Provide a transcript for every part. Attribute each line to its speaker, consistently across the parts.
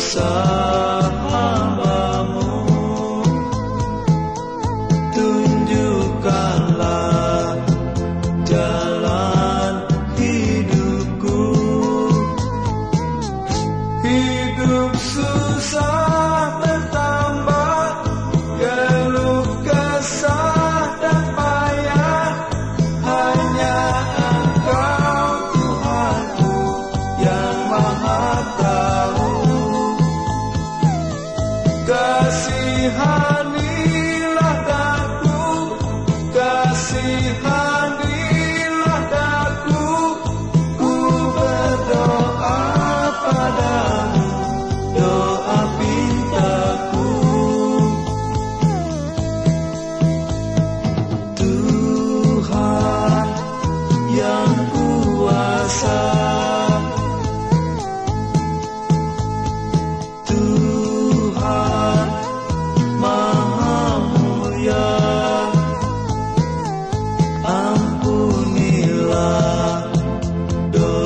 Speaker 1: sun. kasihan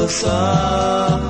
Speaker 1: dosa